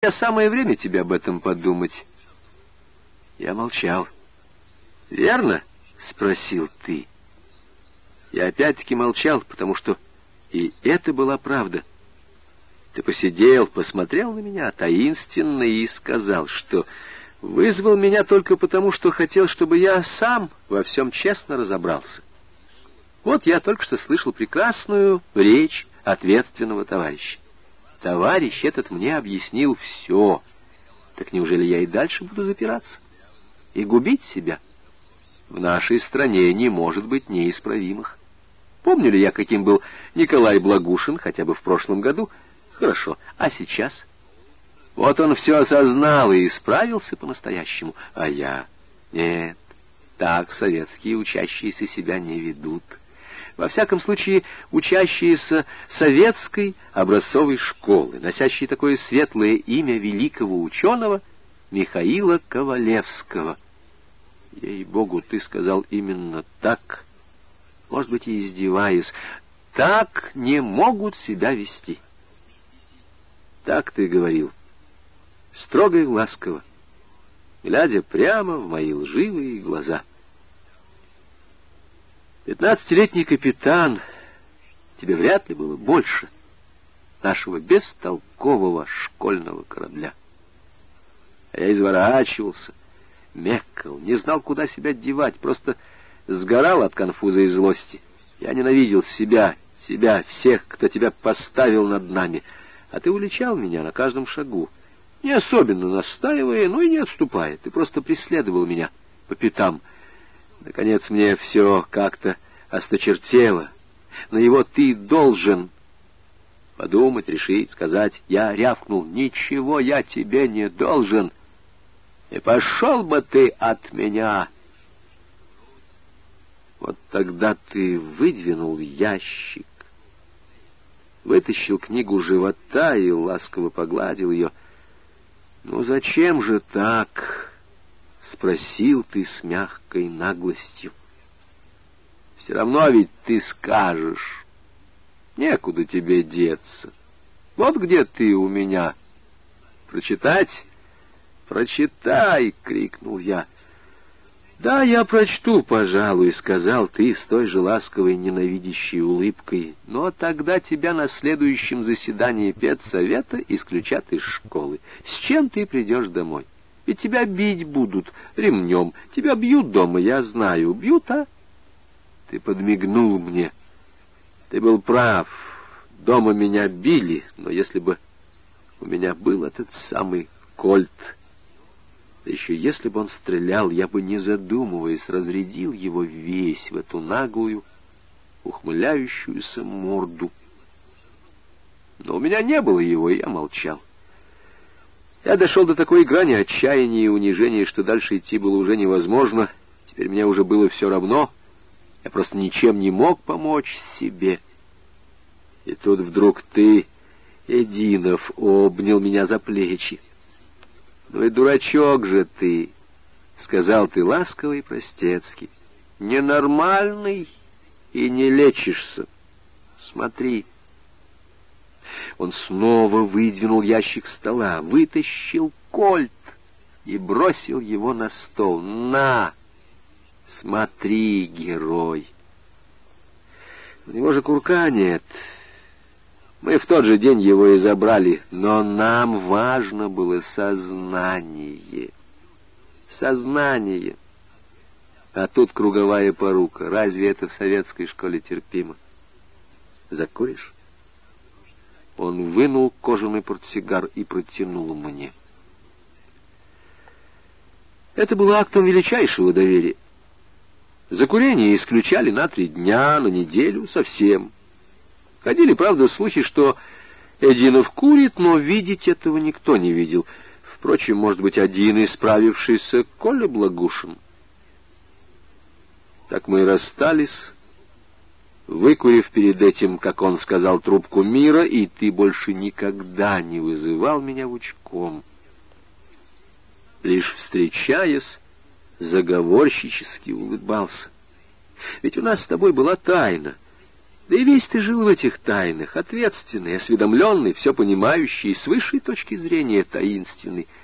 Я самое время тебе об этом подумать. Я молчал. «Верно?» — спросил ты. Я опять-таки молчал, потому что и это была правда. Ты посидел, посмотрел на меня таинственно и сказал, что вызвал меня только потому, что хотел, чтобы я сам во всем честно разобрался. Вот я только что слышал прекрасную речь ответственного товарища. Товарищ этот мне объяснил все. Так неужели я и дальше буду запираться? И губить себя? В нашей стране не может быть неисправимых. Помню ли я, каким был Николай Благушин хотя бы в прошлом году? Хорошо. А сейчас? Вот он все осознал и исправился по-настоящему. А я? Нет, так советские учащиеся себя не ведут. Во всяком случае, учащиеся советской образцовой школы, носящие такое светлое имя великого ученого Михаила Ковалевского. Ей-богу, ты сказал именно так, может быть, и издеваясь. Так не могут себя вести. Так ты говорил, строго и ласково, глядя прямо в мои лживые глаза. Пятнадцатилетний капитан, тебе вряд ли было больше нашего бестолкового школьного корабля. А я изворачивался, меккал, не знал, куда себя девать, просто сгорал от конфуза и злости. Я ненавидел себя, себя, всех, кто тебя поставил над нами, а ты уличал меня на каждом шагу, не особенно настаивая, но и не отступая. Ты просто преследовал меня по пятам, — Наконец мне все как-то осточертело. На его ты должен подумать, решить, сказать. Я рявкнул, ничего я тебе не должен. И пошел бы ты от меня. Вот тогда ты выдвинул ящик, вытащил книгу живота и ласково погладил ее. «Ну зачем же так?» — спросил ты с мягкой наглостью. «Все равно ведь ты скажешь. Некуда тебе деться. Вот где ты у меня. Прочитать?» «Прочитай!» — крикнул я. «Да, я прочту, пожалуй», — сказал ты с той же ласковой ненавидящей улыбкой. «Но тогда тебя на следующем заседании педсовета исключат из школы. С чем ты придешь домой?» Ведь тебя бить будут ремнем. Тебя бьют дома, я знаю. Бьют, а? Ты подмигнул мне. Ты был прав. Дома меня били, но если бы у меня был этот самый кольт, да еще если бы он стрелял, я бы, не задумываясь, разрядил его весь в эту наглую, ухмыляющуюся морду. Но у меня не было его, и я молчал. Я дошел до такой грани отчаяния и унижения, что дальше идти было уже невозможно. Теперь мне уже было все равно. Я просто ничем не мог помочь себе. И тут вдруг ты, Эдинов, обнял меня за плечи. «Ну и дурачок же ты!» — сказал ты ласково и простецки. «Ненормальный и не лечишься. Смотри». Он снова выдвинул ящик стола, вытащил кольт и бросил его на стол. «На! Смотри, герой!» У него же курка нет. Мы в тот же день его и забрали, но нам важно было сознание. Сознание. А тут круговая порука. Разве это в советской школе терпимо? Закуришь? Он вынул кожаный портсигар и протянул мне. Это было актом величайшего доверия. За курение исключали на три дня, на неделю, совсем. Ходили, правда, слухи, что Эдинов курит, но видеть этого никто не видел. Впрочем, может быть, один исправившийся Коля Благушин. Так мы и расстались выкурив перед этим, как он сказал, трубку мира, и ты больше никогда не вызывал меня лучком. Лишь встречаясь, заговорщически улыбался. Ведь у нас с тобой была тайна. Да и весь ты жил в этих тайнах, ответственный, осведомленный, все понимающий, с высшей точки зрения таинственный —